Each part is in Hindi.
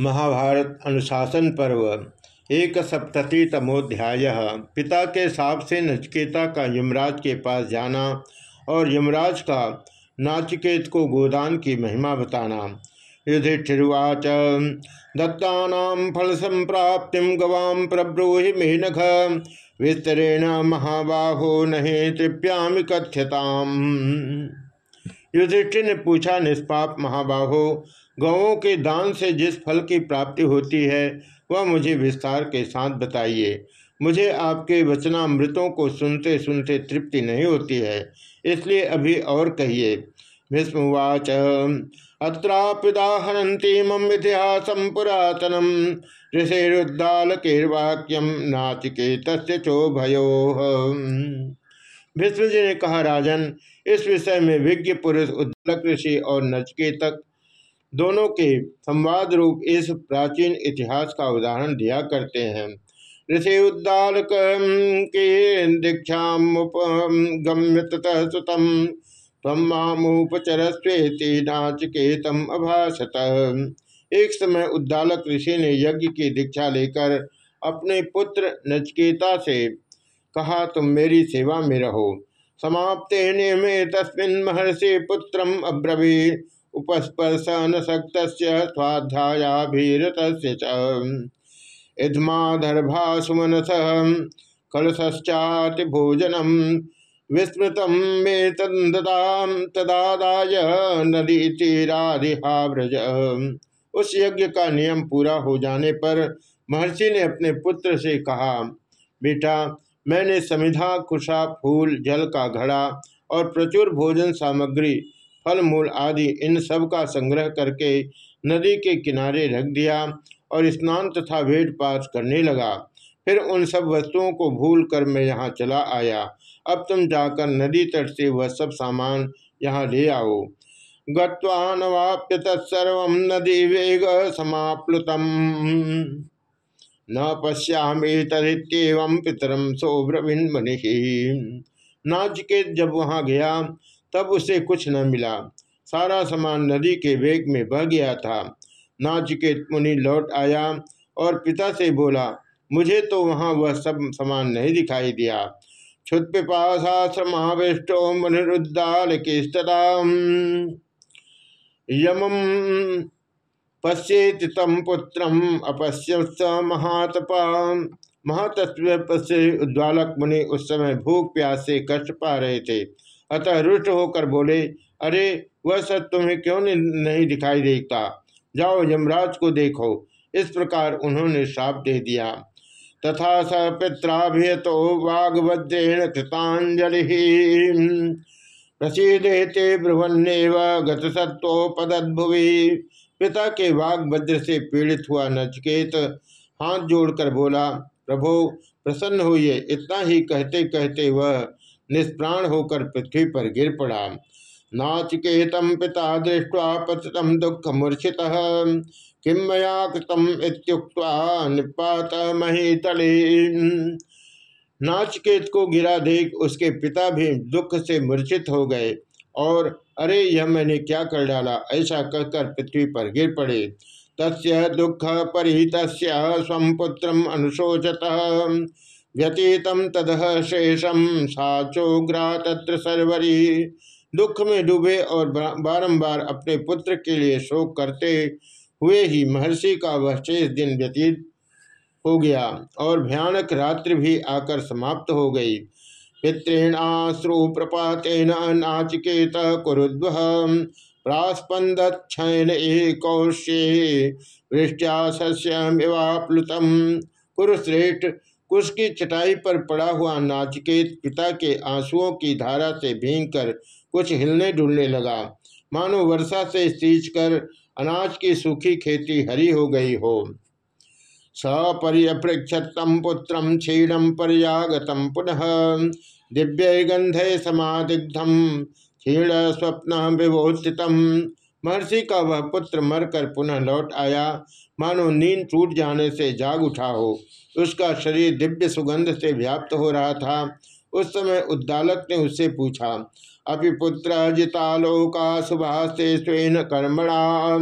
महाभारत अनुशासन पर्व एक सप्तति तमोध्याय पिता के साप से नचकेता का यमराज के पास जाना और यमराज का नाचिकेत को गोदान की महिमा बताना। युधिष्ठिर्वाच दत्ता फल संप्राप्ति गवाम प्रब्रूहि मेनघ, विस्तरेण महाबाहो नहीं तृप्याम कथ्यताम। युधिष्ठिर ने पूछा, निष्पाप महाबाहो गौों के दान से जिस फल की प्राप्ति होती है, वह मुझे विस्तार के साथ बताइए। मुझे आपके वचनामृतों को सुनते सुनते तृप्ति नहीं होती है, इसलिए अभी और कहिए। भीष्मवाच अत्रापिदाहरती मम इतिहास पुरातनम ऋषिरुद्दालकेर्वाक्यम नाचिकेत चो भयो भीष्म जी ने कहा, राजन, इस विषय में विज्ञ पुरुष उद्दलक ऋषि और नचकेतक दोनों के संवाद रूप इस प्राचीन इतिहास का उदाहरण दिया करते हैं। ऋषि उद्दालक के दीक्षा गम्य ततः सुतम तमुपचरस्वेति नाचकेतम अभाषत एक समय उद्दालक ऋषि ने यज्ञ की दीक्षा लेकर अपने पुत्र नचकेता से कहा, तुम मेरी सेवा में रहो। समाप्ते नियमे तस्मिन महर्षि पुत्रम अब्रवी उपस्पर्श न शक्त स्वाध्यायाभीरत इधमाधर्भासुमनस कलश्चाति भोजनम विस्मृत मे तदादाय नदी तीराधिहा व्रज उस यज्ञ का नियम पूरा हो जाने पर महर्षि ने अपने पुत्र से कहा, बेटा, मैंने समिधा, कुशा, फूल, जल का घड़ा और प्रचुर भोजन सामग्री फल मूल आदि इन सब का संग्रह करके नदी के किनारे रख दिया और स्नान तथा भेद पात करने लगा। फिर उन सब वस्तुओं को भूल कर मैं यहाँ चला आया। अब तुम जाकर नदी तट से वह सब सामान यहाँ ले आओ। गवाप्य नदी वेग समाप्लुतम। न पश्यामी तदित्यव पितरम सोब्रविन मनि नाचकेत जब वहाँ गया तब उसे कुछ न मिला। सारा सामान नदी के वेग में बह गया था। नाचिकेत मुनि लौट आया और पिता से बोला, मुझे तो वहाँ वह सब सामान नहीं दिखाई दिया। क्षुत पिपाशाश्रमाविष्टो मुनिरुद्दाल किस्तदा यमम पश्येत तम अपश्य महातपा। महातत्व से उद्वालक मुनि उस समय भूख प्यास से कष्ट पा रहे थे। अतः रुष्ट होकर बोले, अरे, वह सब तुम्हें क्यों नहीं दिखाई देता? जाओ यमराज को देखो। इस प्रकार उन्होंने श्राप दे दिया। तथा स पित्राभियतो वाग्वज्रेण कृतांजलि प्रसिदेते ब्रुवन्नेव गतसत्वोपदभुवि पिता के वाग वज्र से पीड़ित हुआ नचकेत हाथ जोड़कर बोला, प्रभो, प्रसन्न हुए इतना ही कहते कहते वह निष्प्राण होकर पृथ्वी पर गिर पड़ा। नाचिकेतम पिता दृष्टवा पतितम दुख मूर्छित। किम मया कृतम निपात मही तले नाचकेत को गिरा देख उसके पिता भी दुख से मूर्छित हो गए और अरे, यह मैंने क्या कर डाला? ऐसा कहकर पृथ्वी पर गिर पड़े। तस्य दुख परिहित स्वपुत्र अनुशोचत। व्यतीतम तदह शेषम साचोग्रा तत्र सरवरी। दुख में डूबे और बारंबार अपने पुत्र के लिए शोक करते हुए ही महर्षि का वह शेष दिन व्यतीत हो गया और भयानक रात्रि भी आकर समाप्त हो गई। पितृणाश्रु प्रपातेन नाचिकेत कुरुद्व प्रास्पंदन एकौश्ये वृष्टिया सस्यमिवाप्लुतम कुरुश्रेष्ठ कुश की चटाई पर पड़ा हुआ नाचिकेत पिता के आंसुओं की धारा से भींग कर कुछ हिलने डुलने लगा। मानो वर्षा से सींच कर अनाज की सूखी खेती हरी हो गई हो। सपर्यपृक्षतम पुत्र क्षीणम पर्यागतम पुनः दिव्य गंधे समादिग्धम क्षीण स्वप्न विभोषितम महर्षि का वह पुत्र मरकर पुनः लौट आया। मानो नींद टूट जाने से जाग उठा हो। उसका शरीर दिव्य सुगंध से व्याप्त हो रहा था। उस समय उद्दालक ने उससे पूछा अभी पुत्र जितालोका सुभाषे स्वेन कर्मणा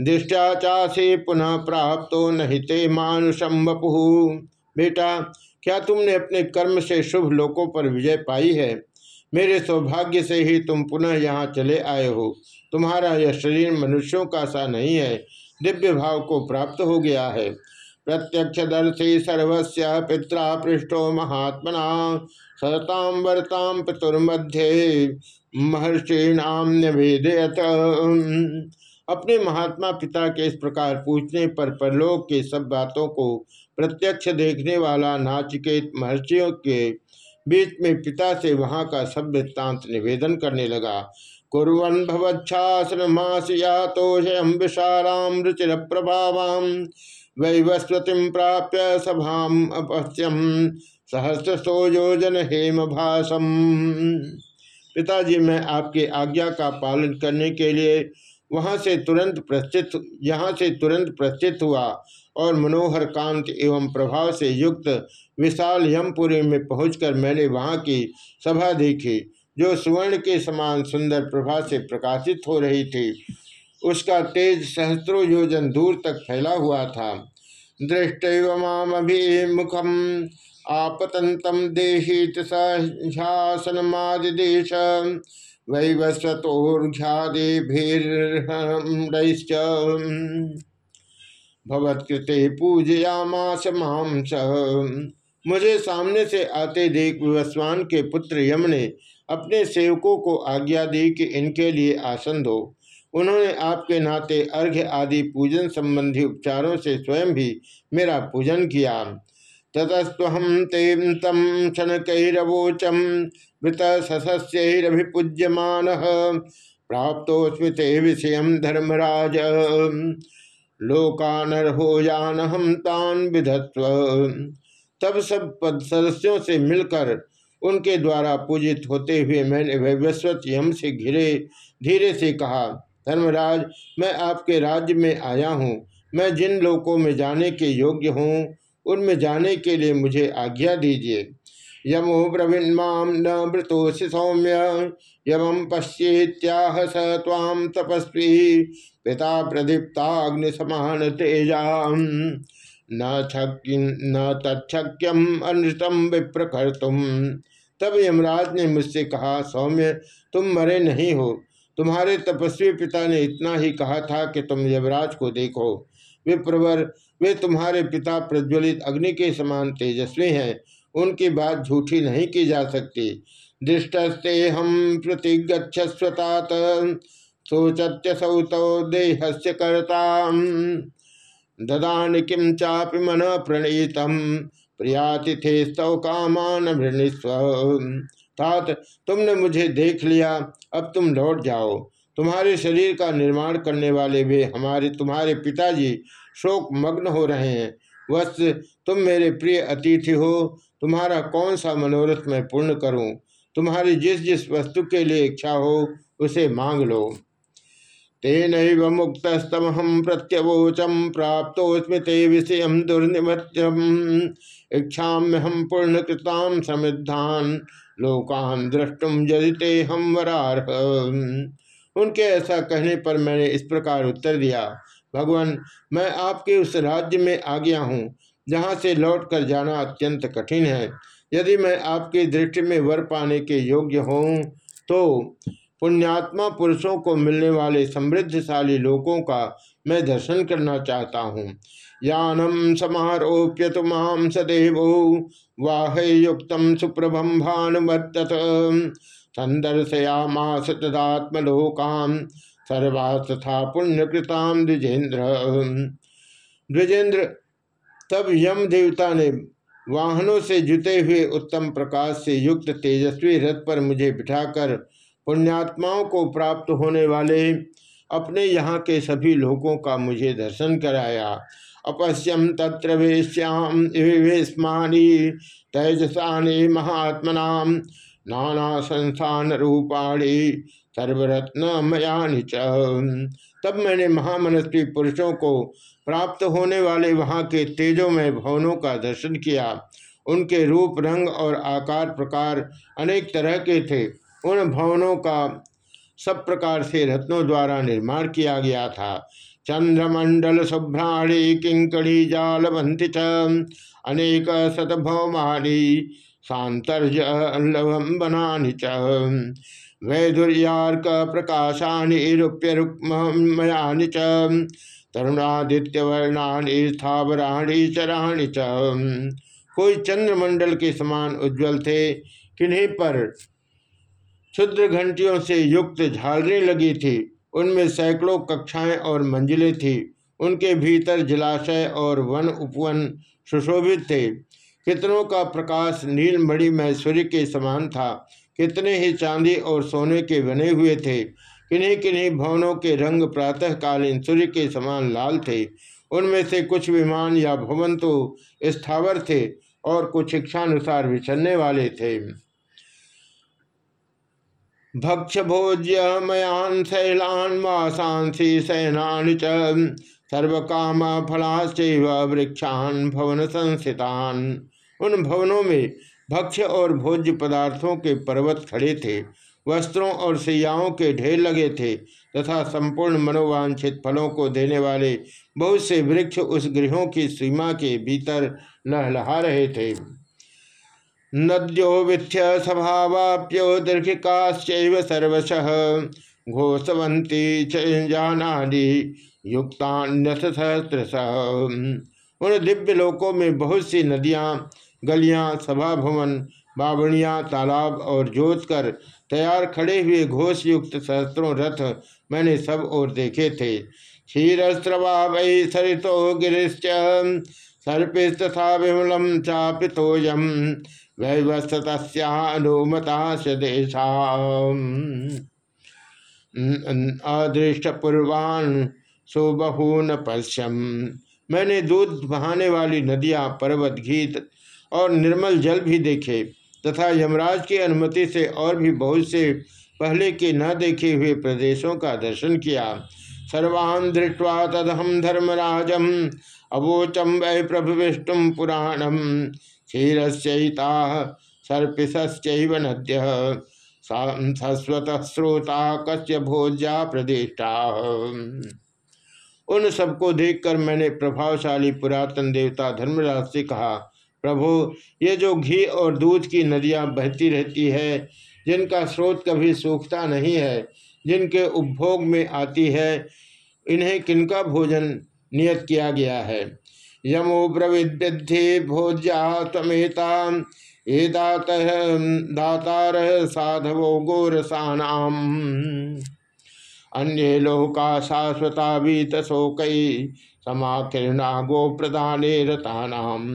दृष्टा चासे पुनः प्राप्त नहीं ते मानुषम वपु। बेटा, क्या तुमने अपने कर्म से शुभ लोकों पर विजय पाई है? मेरे सौभाग्य से ही तुम पुनः यहाँ चले आए हो। तुम्हारा यह शरीर मनुष्यों का सा नहीं है, दिव्य भाव को प्राप्त हो गया है। प्रत्यक्षदर्शी सर्वस्य पिता पृष्ठो महात्मना सताम वर्ताम पितुर्मध्ये महर्षिणाम निवेदयत। अपने महात्मा पिता के इस प्रकार पूछने पर परलोक के सब बातों को प्रत्यक्ष देखने वाला नाचिकेत महर्षियों के बीच में पिता से वहाँ का सब वृत्तांत निवेदन करने लगा। कुरन भवच्छासनमास या तो विशालाम रुचिर प्रभावाम वैवस्वती प्राप्य सभाम अपश्यम सहस्र हेम भाषम पिताजी, मैं आपकी आज्ञा का पालन करने के लिए वहाँ से तुरंत प्रस्थित, यहाँ से तुरंत प्रस्थित हुआ और मनोहर कांत एवं प्रभाव से युक्त विशाल यमपुरी में पहुंचकर मैंने वहाँ की सभा देखी। जो सुवर्ण के समान सुंदर प्रभा से प्रकाशित हो रही थी, उसका तेज सहस्त्रों योजन दूर तक फैला हुआ था। दृष्ट मुखम आपतंतम देहित सहासनमादिदेश पूजयामास माम मुझे सामने से आते देख विवस्वान के पुत्र यम ने अपने सेवकों को आज्ञा दी कि इनके लिए आसन दो। उन्होंने आपके नाते अर्घ्य आदि पूजन संबंधी उपचारों से स्वयं भी मेरा पूजन किया। ततस्वहम तेम तम क्षणकैरवोचम मृत सस्यभिपूज्यमान प्राप्तोस्मि ते विषय धर्मराज। लोकानर्हो यान हम तान विधत्व। तब सब पद सदस्यों से मिलकर उनके द्वारा पूजित होते हुए मैंने वैवस्वत यम से घिरे, धीरे से कहा, धर्मराज, मैं आपके राज्य में आया हूँ। मैं जिन लोकों में जाने के योग्य हूँ, उनमें जाने के लिए मुझे आज्ञा दीजिए। यमो ब्रवीन्माम न मृतोषि सौम्य। यम पश्येत्याह स ताम तपस्वी। पिता प्रदीप्ताग्नि समान तेजा न न तक्षक्यम अनृतम विप्रकर तुम तब यमराज ने मुझसे कहा, सौम्य, तुम मरे नहीं हो। तुम्हारे तपस्वी पिता ने इतना ही कहा था कि तुम यमराज को देखो। विप्रवर वे तुम्हारे पिता प्रज्वलित अग्नि के समान तेजस्वी हैं। उनकी बात झूठी नहीं की जा सकती। दृष्टस्ते हम प्रतिगछस्वतात सोचत्यसौ तो देहस्य कर्ता ददान किम चापि मन प्रणीतम। प्रियातिथे स्तव कामान भृणिस्व तात, तुमने मुझे देख लिया, अब तुम लौट जाओ। तुम्हारे शरीर का निर्माण करने वाले वे हमारे, तुम्हारे पिताजी शोक मग्न हो रहे हैं। वस्त तुम मेरे प्रिय अतिथि हो, तुम्हारा कौन सा मनोरथ मैं पूर्ण करूँ? तुम्हारी जिस जिस वस्तु के लिए इच्छा हो, उसे मांग लो। तेन मुक्तस्तम हम प्रत्यवोचम प्राप्तोस्मि ते विषय इच्छा हम पूर्ण कृताम समृद्धान, लोकान दृष्टुम जदिते हम वरार उनके ऐसा कहने पर मैंने इस प्रकार उत्तर दिया, भगवान, मैं आपके उस राज्य में आ गया हूँ, जहाँ से लौट कर जाना अत्यंत कठिन है। यदि मैं आपकी दृष्टि में वर पाने के योग्य हूँ तो पुण्यात्मा पुरुषों को मिलने वाले समृद्धशाली लोगों का मैं दर्शन करना चाहता हूँ। यानम समारोप्य तुम सदैव वाह युक्त सुप्रभम भानुमत संदर्शयामास तदात्मलोकान सर्वास्था पुण्यकृताम द्विजेन्द्र। द्विजेंद्र तब यम देवता ने वाहनों से जुते हुए उत्तम प्रकाश से युक्त तेजस्वी रथ पर मुझे बिठाकर पुण्यात्माओं को प्राप्त होने वाले अपने यहाँ के सभी लोगों का मुझे दर्शन कराया। अपश्यम तत्र वेश्याम विस्मानी तेजसानी महात्मना नाना संस्थान रूपाणी सर्वरत्न मयानी च। तब मैंने महामनस्वी पुरुषों को प्राप्त होने वाले वहाँ के तेजोमय भवनों का दर्शन किया। उनके रूप, रंग और आकार प्रकार अनेक तरह के थे। उन भवनों का सब प्रकार से रत्नों द्वारा निर्माण किया गया था। चंद्रमंडल शुभ्राणी किंकड़ी जालवंती अनेक शतभौमानी सांतर्जलभम बनानी च। वैधुर्यार्क प्रकाशानि रूप्य रुक्मयानि च। तरुणादित्यवर्णानि, स्थावराणी, चराणी च। कोई चंद्रमंडल के समान उज्जवल थे, किन्हीं पर क्षुद्र घंटियों से युक्त झालरें लगी थी। उनमें सैकड़ों कक्षाएँ और मंजिलें थी। उनके भीतर जलाशय और वन उपवन सुशोभित थे। कितनों का प्रकाश नील मणिमय सूर्य के समान था। कितने ही चांदी और सोने के बने हुए थे। किन्हीं किन्हीं भवनों के रंग प्रातःकालीन सूर्य के समान लाल थे। उनमें से कुछ विमान या भवन तो स्थावर थे और कुछ इच्छानुसार विचरने वाले थे। भक्ष भोज्य मयान शैलान मासांसी सैनान च सर्वकाम फलाश्चैव वृक्षान भवन संस्थितान उन भवनों में भक्ष्य और भोज्य पदार्थों के पर्वत खड़े थे, वस्त्रों और सैयाओं के ढेर लगे थे, तथा संपूर्ण मनोवांछित फलों को देने वाले बहुत से वृक्ष उस गृहों की सीमा के भीतर लहलहा रहे थे। नद्यो विथ्य स्वभावाप्यो सर्वश। घोषवंती जानादि युक्तान्यथ सहस्रश उन दिव्य लोकों में बहुत सी नदियाँ, गलियाँ सभा भवन बावणियाँ तालाब और जोत कर तैयार खड़े हुए घोष युक्त सहस्त्रों रथ मैंने सब और देखे थे। क्षीरस्रवा वै सरितो गिरीश्च सर्पिस्तथा विमलम चापितोयम। वैवस्तनुमता देशा अदृष्ट पूर्वान सुबहून पश्यम मैंने दूध बहाने वाली नदियाँ, पर्वत, गीत और निर्मल जल भी देखे, तथा यमराज की अनुमति से और भी बहुत से पहले के न देखे हुए प्रदेशों का दर्शन किया। सर्वान् दृष्टवा तदहम धर्मराजम, अवोचम वै प्रभु विष्णु पुराणम। क्षीरस्यता सर्पिशश्चैव नद्य शाश्वत श्रोता कस्य भोज्या प्रदिष्टा। उन सबको देखकर मैंने प्रभावशाली पुरातन देवता धर्मराज से कहा, प्रभु, ये जो घी और दूध की नदियाँ बहती रहती है, जिनका स्रोत कभी सूखता नहीं है, जिनके उपभोग में आती है, इन्हें किनका भोजन नियत किया गया है? यमो ब्रविद्यि भोज्या तमेता ये दातार साधवो गोरसानाम। अन्य लोका शाश्वता शोक समाकीर्णा गो प्रदान रतानाम।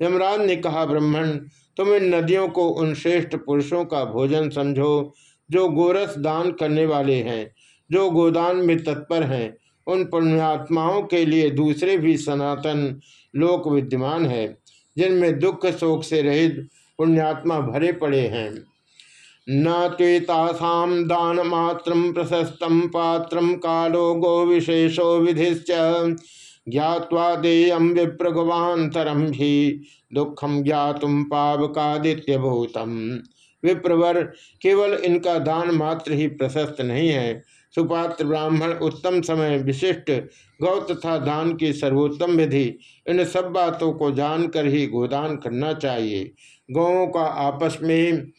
यमराज ने कहा, ब्राह्मण, तुम इन नदियों को उन श्रेष्ठ पुरुषों का भोजन समझो, जो गोरस दान करने वाले हैं, जो गोदान में तत्पर हैं उन पुण्यात्माओं के लिए दूसरे भी सनातन लोक विद्यमान है, जिनमें दुख शोक से रहित पुण्यात्मा भरे पड़े हैं। न त्वेतासाम दान मात्र प्रशस्तम पात्र कालो गो विशेषो विधिश्च। ज्ञावा देयम विप्रगवान्तरम भी दुखम ज्ञातुम पावकादित्य भूतम विप्रवर केवल इनका दान मात्र ही प्रशस्त नहीं है सुपात्र ब्राह्मण उत्तम समय विशिष्ट, गौ तथा दान की सर्वोत्तम विधि। इन सब बातों को जानकर ही गोदान करना चाहिए। गौों का आपस में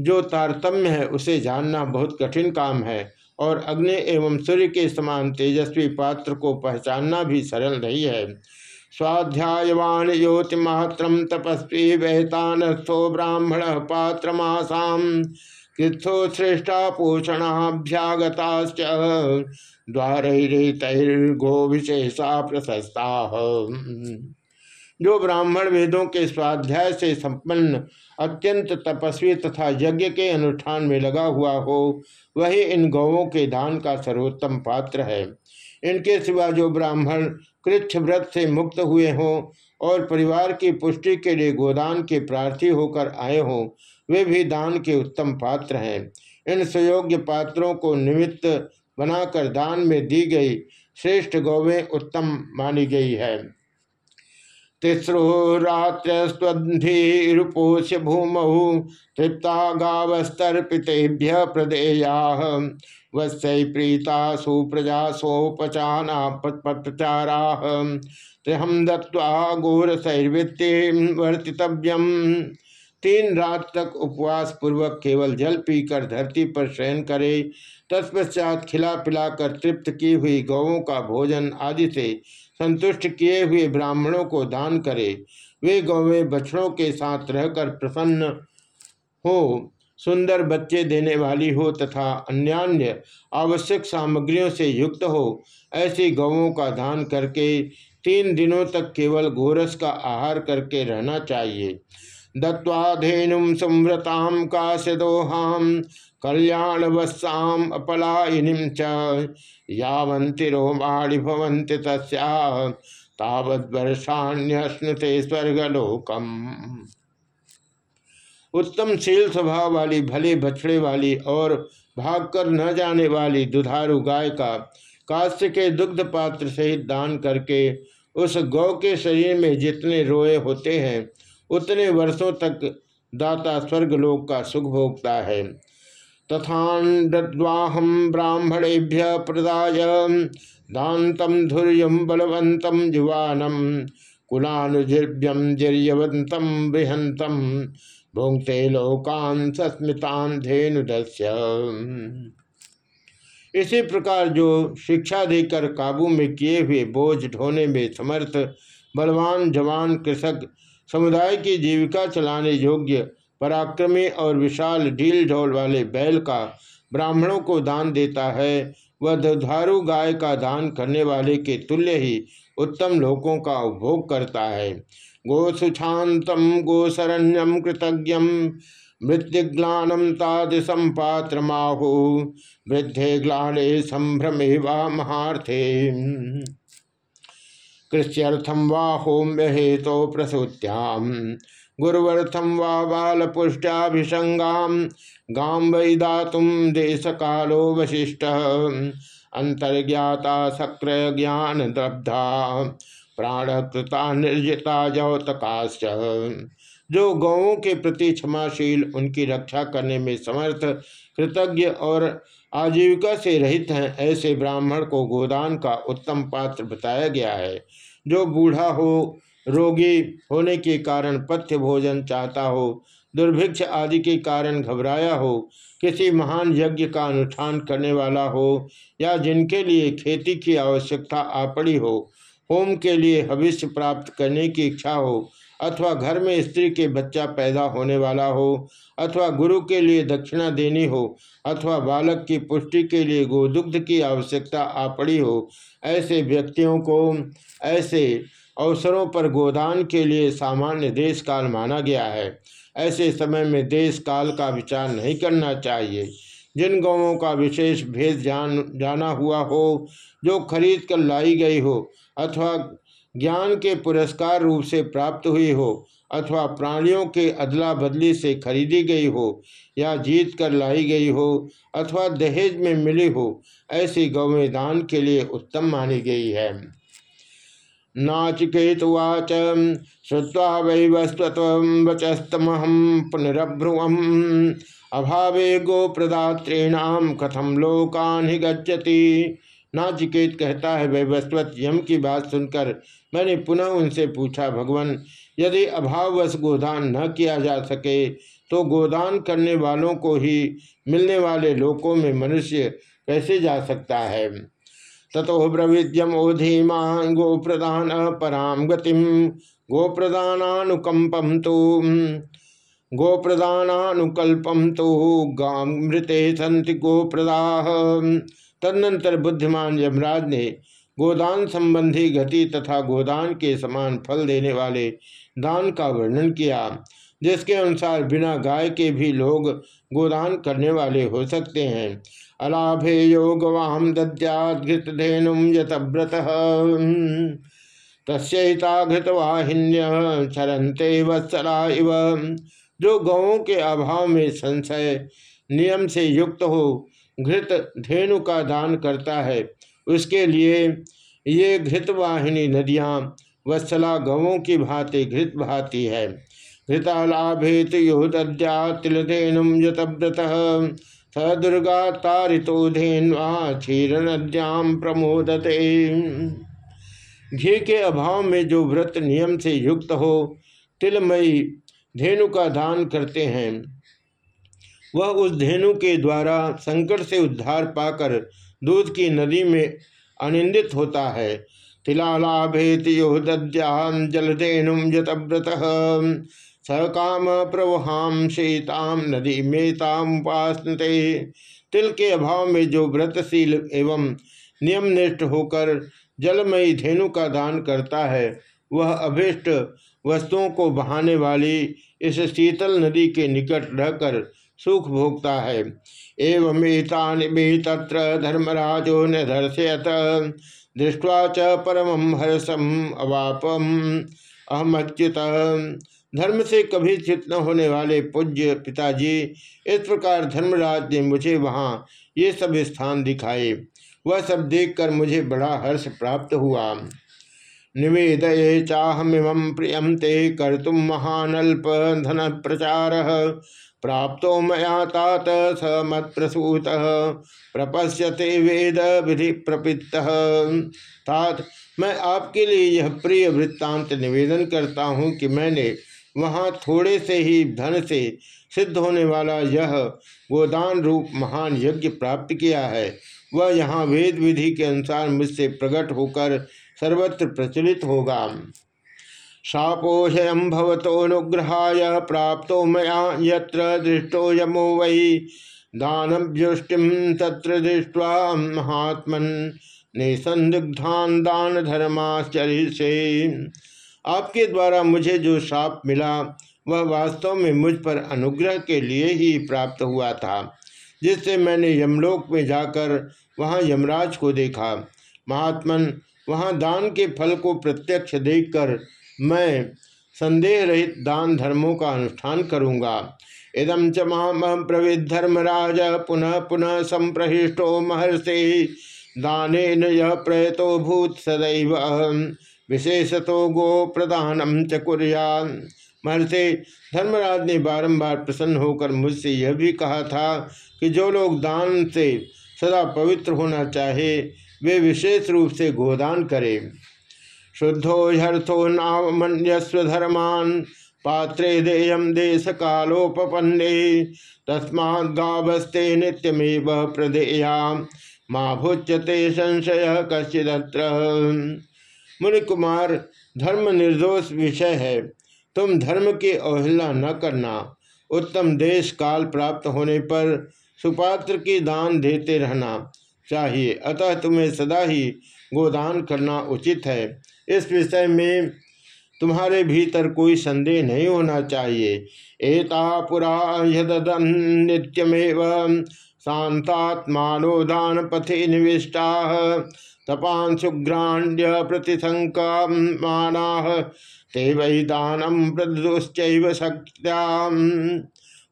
जो तारतम्य है, उसे जानना बहुत कठिन काम है और अग्नि एवं सूर्य के समान तेजस्वी पात्र को पहचानना भी सरल नहीं है। स्वाध्यायवान योतिमात्र तपस्वी वहतानस्थो ब्राह्मण पात्रमासाम। कृथो श्रेष्ठा पोषणाभ्यागताश्च। द्वारैर्गो विशेषा प्रशस्ता। जो ब्राह्मण वेदों के स्वाध्याय से संपन्न, अत्यंत तपस्वी तथा यज्ञ के अनुष्ठान में लगा हुआ हो, वही इन गौों के दान का सर्वोत्तम पात्र है। इनके सिवा जो ब्राह्मण कृच्छ व्रत से मुक्त हुए हों और परिवार की पुष्टि के लिए गोदान के प्रार्थी होकर आए हों वे भी दान के उत्तम पात्र हैं। इन सुयोग्य पात्रों को निमित्त बनाकर दान में दी गई श्रेष्ठ गौवें उत्तम मानी गई है। तिस्रो रात्रिस्वधिपोष्य भूमौ तृप्ता गावस्तर्पितेभ्य प्रदेया। वत्सै प्रीता सुप्रजा सोपचाना प्रचारा दत्वा घोरशैर्वृत्ति वर्तितव्यम। तीन रात तक उपवास पूर्वक केवल जल पीकर धरती पर शयन करे, तत्पश्चात खिला पिलाकर तृप्त की हुई गौों का भोजन आदि से संतुष्ट किए हुए ब्राह्मणों को दान करे। वे गौवें बछड़ों के साथ रहकर प्रसन्न हो, सुंदर बच्चे देने वाली हो तथा अन्यान्य आवश्यक सामग्रियों से युक्त हो, ऐसी गौों का दान करके तीन दिनों तक केवल गोरस का आहार करके रहना चाहिए। दत्वाधेनुम संव्रताम काश्यदोहाम कल्याण वत्साम अपलायिनी च। यावंति रोमाणि भवंति तावत वर्षाण्यश्नुते स्वर्गलोकम। उत्तम शील स्वभाव वाली भले बछड़े वाली और भागकर न जाने वाली दुधारू गाय का काश्य के दुग्ध पात्र सहित दान करके उस गौ के शरीर में जितने रोए होते हैं उतने वर्षों तक दाता स्वर्गलोक का सुख भोगता है। तथावाहम ब्राह्मणेभ्य प्रदाय दातम धुर्यम बलवंतम जुवानम कुलानुजीर्भ्यम जीर्यवंतम बृहंतम भुंगते लोकान सस्मितान धेनुदस्य। इसी प्रकार जो शिक्षा देकर काबू में किए हुए बोझ ढोने में समर्थ, बलवान जवान कृषक समुदाय की जीविका चलाने योग्य, पराक्रमी और विशाल ढील ढोल वाले बैल का ब्राह्मणों को दान देता है। वह दुधारू गाय का दान करने वाले के तुल्य ही उत्तम लोकों का उपभोग करता है। गोसुछातम गोशरण्यम कृतज्ञम मृत्युग्लानम तादृशम पात्र माहु वृद्धे ग्लाने संभ्रमे व महार्थे। कृष्यर्थम वा होम हेतो प्रसूत्याम गुरुवर्थम वा बालपुष्टाभिषंगाम गाम वै दातुम देश कालो वशिष्ठ अंतर्ज्ञाता सक्र ज्ञान दब्धा प्राणकृता निर्जिता जौतकाश्च। जो गौों के प्रति क्षमाशील, उनकी रक्षा करने में समर्थ, कृतज्ञ और आजीविका से रहित हैं, ऐसे ब्राह्मण को गोदान का उत्तम पात्र बताया गया है। जो बूढ़ा हो, रोगी होने के कारण पथ्य भोजन चाहता हो, दुर्भिक्ष आदि के कारण घबराया हो, किसी महान यज्ञ का अनुष्ठान करने वाला हो, या जिनके लिए खेती की आवश्यकता आ पड़ी हो, होम के लिए भविष्य प्राप्त करने की इच्छा हो अथवा घर में स्त्री के बच्चा पैदा होने वाला हो, अथवा गुरु के लिए दक्षिणा देनी हो, अथवा बालक की पुष्टि के लिए गोदुग्ध की आवश्यकता आ पड़ी हो, ऐसे व्यक्तियों को, ऐसे अवसरों पर गोदान के लिए सामान्य देश काल माना गया है। ऐसे समय में देश काल का विचार नहीं करना चाहिए। जिन गौों का विशेष भेद जान, जाना हुआ हो, जो खरीद कर लाई गई हो, अथवा ज्ञान के पुरस्कार रूप से प्राप्त हुई हो अथवा प्राणियों के अदला बदली से खरीदी गई हो या जीत कर लाई गई हो अथवा दहेज में मिली हो, ऐसी गौवें दान के लिए उत्तम मानी गई है। नाचिकेतुवाच श्रुवा वै वस्वत वचस्तमहम पुनरभ्रुवम अभावे गोप्रदात्रीणाम कथम लोकान गच्छति। नाचिकेत कहता है वैवस्वत यम की बात सुनकर मैंने पुनः उनसे पूछा, भगवान, यदि अभाववश गोदान न किया जा सके तो गोदान करने वालों को ही मिलने वाले लोकों में मनुष्य कैसे जा सकता है? ततो ब्रविद्यम गो प्रदान पराम गतिम गो प्रदानुकंपम तो गो प्रदानुकल्पम तो गामृते संति गो प्रदाह तदनंतर बुद्धिमान यमराज ने गोदान संबंधी गति तथा गोदान के समान फल देने वाले दान का वर्णन किया, जिसके अनुसार बिना गाय के भी लोग गोदान करने वाले हो सकते हैं। अलाभे योगवाम दद्याधेनुम यतव्रत। तस्ता घृतवाहिन्य चरंते वत्सला इव। जो गौों के अभाव में संशय, नियम से युक्त हो घृत धेनु का दान करता है। उसके लिए ये घृतवाहिनी नदियाँ वत्सला गवों की भांति घृत भाती है। घृतालाभेत यो दद्या तिलधेनुम यतव्रत। स दुर्गा तारितो धेन्वा क्षीर नद्याम प्रमोदते। घी के अभाव में जो व्रत नियम से युक्त हो, तिलमयी धेनु का दान करते हैं। वह उस धेनु के द्वारा संकट से उद्धार पाकर दूध की नदी में अनिंदित होता है। तिलालाभेत यो दद्याम जलधेनुम जतव्रत काम प्रवहाम शीताम नदी मेताम उपासनते तिल के अभाव में जो व्रतशील एवं नियमनिष्ठ होकर जलमयी धेनु का दान करता है, वह अभिष्ट वस्तुओं को बहाने वाली इस शीतल नदी के निकट रहकर सुख भोगता है। एवं तत्र धर्मराजो निधर्शयत दृष्टवा च परम हर्षम अवापम। अहमच्युत। धर्म से कभी चित न होने वाले पूज्य पिताजी, इस प्रकार धर्मराज ने मुझे वहाँ ये सब स्थान दिखाए। वह सब देखकर मुझे बड़ा हर्ष प्राप्त हुआ। निवेदये चाहमिम प्रियम ते कर्तुम महानल्प धन प्रचार प्राप्त मया तात स मत प्रसूत प्रपश्यते वेद विधि प्रपित तात, मैं आपके लिए यह प्रिय वृत्तांत निवेदन करता हूँ कि मैंने वहाँ थोड़े से ही धन से सिद्ध होने वाला यह गोदान रूप महान यज्ञ प्राप्त किया है। वह यहाँ वेद विधि के अनुसार मुझसे प्रकट होकर सर्वत्र प्रचलित होगा। शापोषयम भवतोनुग्रहाय प्राप्त मया यत्र दृष्टो यमो वही दानव्युष्टिम तत्र दृष्टवा महात्मन निसंदिग्धान दान धर्माश्चर्य से आपके द्वारा मुझे जो शाप मिला, वह वास्तव में मुझ पर अनुग्रह के लिए ही प्राप्त हुआ था, जिससे मैंने यमलोक में जाकर वहाँ यमराज को देखा। महात्मन, वहाँ दान के फल को प्रत्यक्ष देखकर मैं संदेह रहित दान धर्मों का अनुष्ठान करूँगा। इदम च माम धर्मराज पुनः पुनः संप्रहिष्टो महर्षि। दान यह प्रयतो भूत सदैव। विशेषतो गो प्रदानम च कुरियान। महर्षि, धर्मराज ने बारंबार प्रसन्न होकर मुझसे यह भी कहा था कि जो लोग दान से सदा पवित्र होना चाहे, वे विशेष रूप से गोदान करें। शुद्धो हर्थो नामन्यस्व धर्मान पात्रे देयम देश कालोपन्ने तस्मा गावस्ते नित्यमेव प्रदेया, माँ भुच्यते संशय कश्चिदत्र। मुनि कुमार धर्म निर्दोष विषय है। तुम धर्म की अवहेलना न करना। उत्तम देश काल प्राप्त होने पर सुपात्र की दान देते रहना चाहिए। अतः तुम्हें सदा ही गोदान करना उचित है। इस विषय में तुम्हारे भीतर कोई संदेह नहीं होना चाहिए। एता पुरा यदन नित्यमेव शांतात्मानो दान पथे निविष्टा तपांशुग्राण्य प्रतिशंकमाना ते वही दानम प्रदुश्चैव शक्त्याम।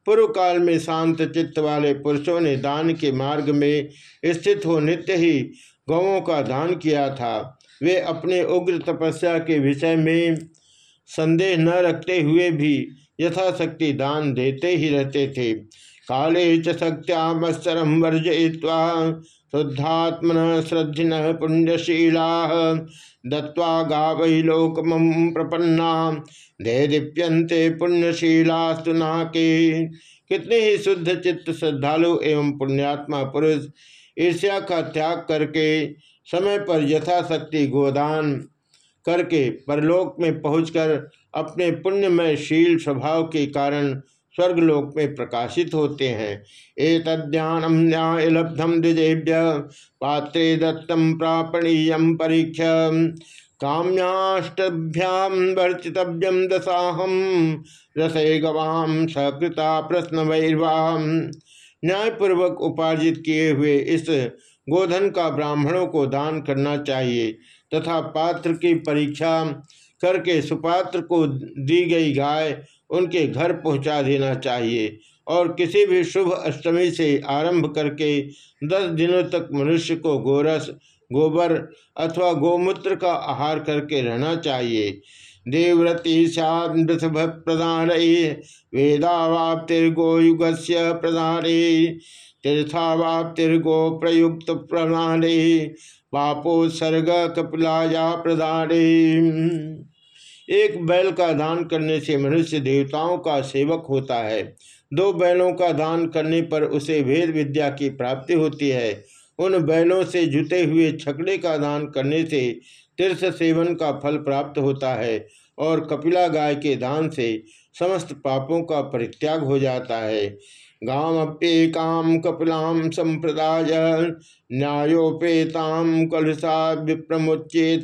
पूर्व काल में शांत चित्त वाले पुरुषों ने दान के मार्ग में स्थित हो नित्य ही गौों का दान किया था। वे अपने उग्र तपस्या के विषय में संदेह न रखते हुए भी यथाशक्ति दान देते ही रहते थे। काले च शक्त्यामत्सरम वर्जय्वा शुद्धात्मन श्रद्धिन पुण्यशीला दत्वा गावै लोकम प्रपन्ना। दे दीप्यंते पुण्यशीलास्तु के कितने ही शुद्ध चित्त श्रद्धालु एवं पुण्यात्मा पुरुष ईर्ष्या का त्याग करके समय पर यथाशक्ति गोदान करके परलोक में पहुंचकर अपने पुण्यमय शील स्वभाव के कारण स्वर्गलोक में प्रकाशित होते हैं। एक तद्यानम न्यायलब्धम द्विजेभ्य पात्रे दत्तम प्रापणीय परीक्ष काम्याष्टभ्याम वर्चितव्यम दशाहम रसे गवाम सकृता प्रश्न वैर्वाम न्यायपूर्वक उपार्जित किए हुए इस गोधन का ब्राह्मणों को दान करना चाहिए तथा पात्र की परीक्षा करके सुपात्र को दी गई गाय उनके घर पहुँचा देना चाहिए और किसी भी शुभ अष्टमी से आरंभ करके दस दिनों तक मनुष्य को गोरस, गोबर अथवा गोमूत्र का आहार करके रहना चाहिए। देवव्रति सृषभ प्रधान वेदावाप्तिर्गोयुग से प्रधान तीर्थावाप्तिर्गो प्रयुक्त प्रधान पापोत्सर्ग कपिलाया प्रधान एक बैल का दान करने से मनुष्य देवताओं का सेवक होता है। दो बैलों का दान करने पर उसे वेद विद्या की प्राप्ति होती है। उन बैलों से जुते हुए छकड़े का दान करने से तीर्थ सेवन का फल प्राप्त होता है और कपिला गाय के दान से समस्त पापों का परित्याग हो जाता है। गामप्येकाम कपिलाम संप्रदाय कलसा विप्रमुचेत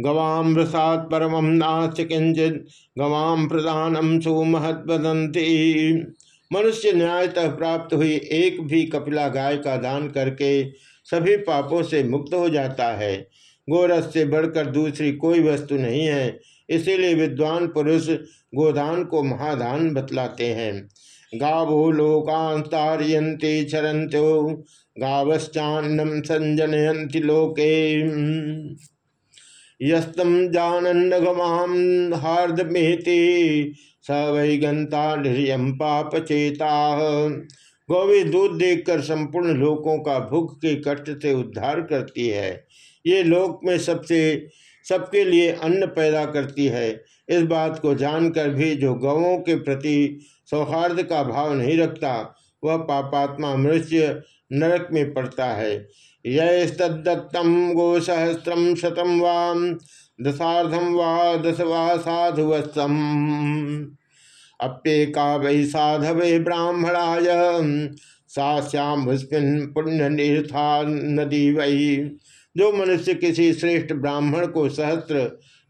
गवाम रसात परम नाच किंचित गवाम प्रधानम सुमहत्वदंती मनुष्य न्यायतः प्राप्त हुई एक भी कपिला गाय का दान करके सभी पापों से मुक्त हो जाता है। गोरस से बढ़कर दूसरी कोई वस्तु नहीं है। इसीलिए विद्वान पुरुष गोदान को महादान बतलाते हैं। गावो लोकांतारयंती चरंतो गावश्चान्नम संजनयंती लोके। यस्तम जानन्नगमाम हार्दमेति, स वै गंता पाप चेता गौवी दूध देखकर संपूर्ण लोकों का भूख के कष्ट से उद्धार करती है। ये लोक में सबसे सबके लिए अन्न पैदा करती है। इस बात को जानकर भी जो गौों के प्रति सौहार्द का भाव नहीं रखता, वह पापात्मा मनुष्य नरक में पड़ता है। यस्तम गो सहस्रम शतम वाम दशाधम वा दस वा साधुवत्सम अप्येका वै साधवे ब्राह्मणाय, सा श्याम पुण्य निर्था नदी वही जो मनुष्य किसी श्रेष्ठ ब्राह्मण को सहस्त्र,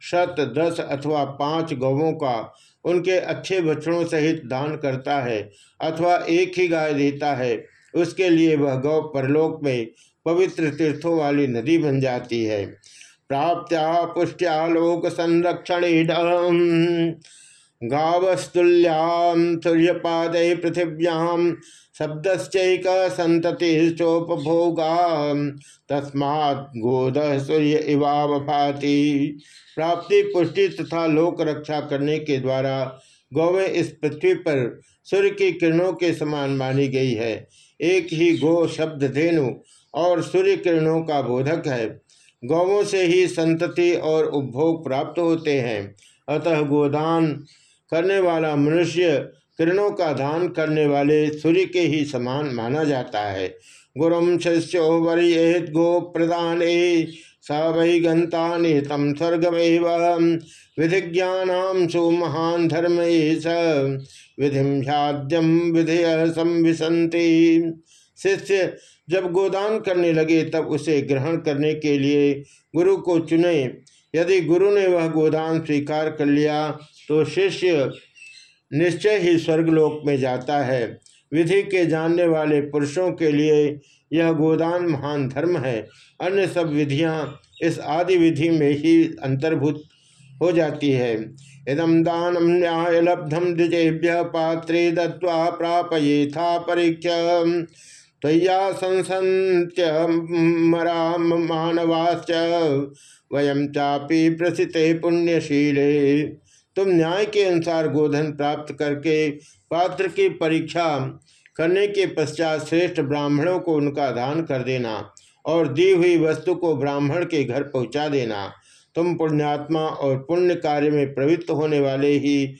शत, दस अथवा पाँच गौों का उनके अच्छे बछड़ों सहित दान करता है अथवा एक ही गाय देता है, उसके लिए वह गौ परलोक में पवित्र तीर्थों वाली नदी बन जाती है। प्राप्त्या पुष्ट्या लोक संरक्षण गावस्तुल्याम सूर्यपाद पृथिव्याम शब्दश्चैक संतति चोपभोगा तस्मा गोद सूर्य इवावभाति प्राप्ति, पुष्टि तथा लोक रक्षा करने के द्वारा गौवें इस पृथ्वी पर सूर्य की किरणों के समान मानी गई है। एक ही गो शब्द धेनु और सूर्य किरणों का बोधक है। गौवों से ही संतति और उपभोग प्राप्त होते हैं। अतः गोदान करने वाला मनुष्य किरणों का दान करने वाले सूर्य के ही समान माना जाता है। गुरुम शिष्यो वरियेत गो प्रदान स वही गंता निहितम स्वर्गमेव। विधिज्ञानाम सुमहान धर्म स विधिम विधेय संविशंति शिष्य जब गोदान करने लगे तब उसे ग्रहण करने के लिए गुरु को चुने। यदि गुरु ने वह गोदान स्वीकार कर लिया तो शिष्य निश्चय ही स्वर्गलोक में जाता है। विधि के जानने वाले पुरुषों के लिए यह गोदान महान धर्म है। अन्य सब विधियाँ इस आदि विधि में ही अंतर्भूत हो जाती है। इदम दानम न्याय लब्धम द्विजेभ्य पात्रे दत्वा प्रापये था परीक्षा। तया संसंत्य मरा मानवाच वयम चापी प्रसिते पुण्यशीले। तुम न्याय के अनुसार गोधन प्राप्त करके पात्र की परीक्षा करने के पश्चात श्रेष्ठ ब्राह्मणों को उनका दान कर देना और दी हुई वस्तु को ब्राह्मण के घर पहुँचा देना। तुम पुण्यात्मा और पुण्य कार्य में प्रवृत्त होने वाले ही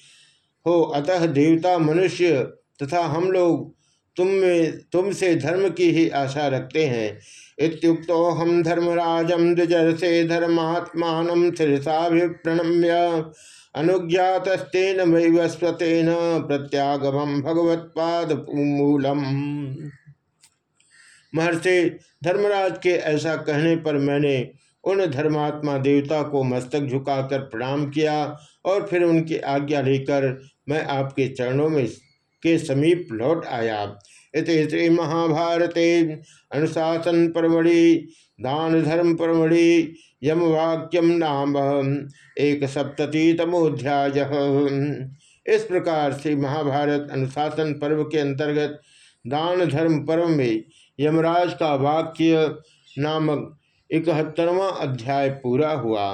हो। अतः देवता, मनुष्य तथा हम लोग तुम में तुमसे धर्म की ही आशा रखते हैं। इतुक्तो हम धर्मराजम द्विजर से धर्मात्मान शिरसाभिप्रणम्य अनुज्ञातस्तेन वैवस्वतेन प्रत्यागम भगवत्पाद मूलम महर्षि धर्मराज के ऐसा कहने पर मैंने उन धर्मात्मा देवता को मस्तक झुकाकर प्रणाम किया और फिर उनकी आज्ञा लेकर मैं आपके चरणों में के समीप लौट आया। इस श्री महाभारते अनुशासन परमढ़ि, दान धर्म परमढ़ि यम वाक्यम नाम एक सप्ततितमोध्याय इस प्रकार से महाभारत अनुशासन पर्व के अंतर्गत दान धर्म पर्व में यमराज का वाक्य नामक इकहत्तरवा अध्याय पूरा हुआ।